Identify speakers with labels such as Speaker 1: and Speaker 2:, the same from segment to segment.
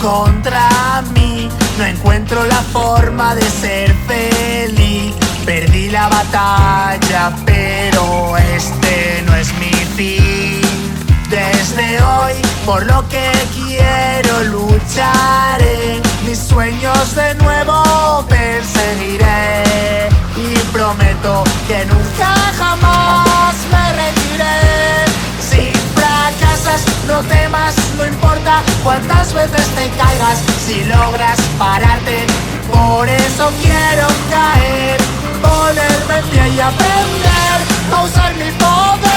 Speaker 1: contra mí. No encuentro la forma de ser feliz. Perdí la batalla, pero este no es mi fin. Desde hoy, por lo que quiero, lucharé. Mis sueños de nuevo perseguiré. Y prometo que nunca cuántas veces te caigas. Si logras pararte, por eso quiero caer. Ponerme en pie y aprender a usar mi poder.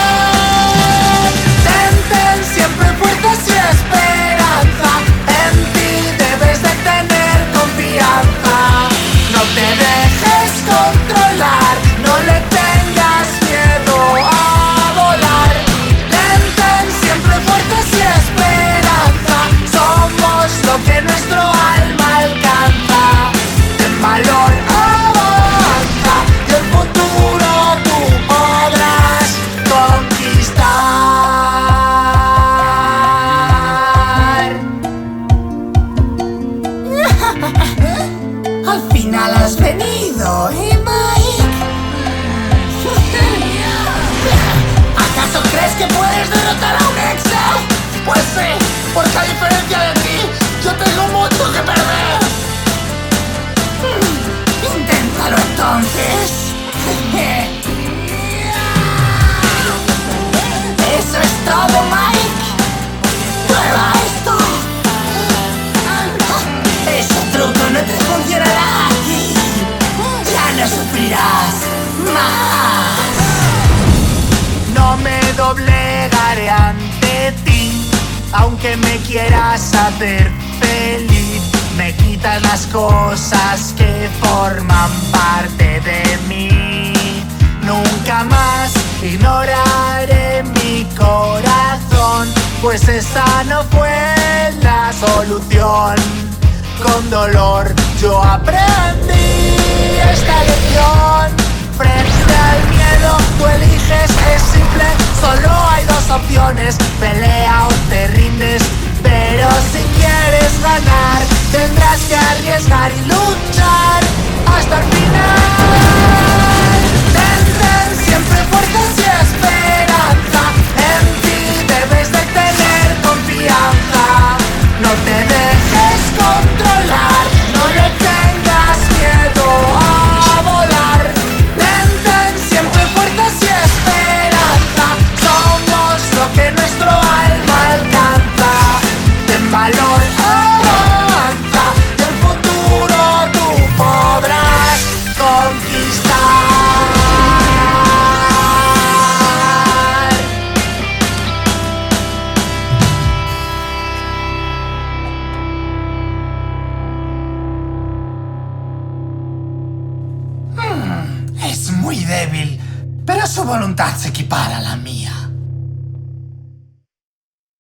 Speaker 1: Final has venido, ¿eh, Mike? ¿Acaso crees que puedes derrotar a un exa? Pues sí, porque a diferencia de ti, yo tengo mucho que perder. Hmm, Inténtalo entonces. Doblegaré ante ti, aunque me quieras hacer feliz. Me quitas las cosas que forman parte de mí. Nunca más ignoraré mi corazón, pues esa no fue la solución. Con dolor yo aprendí pelea o te rindes. Pero si quieres ganar, tendrás que arriesgar y luchar muy débil, pero su voluntad se equipara a la mía.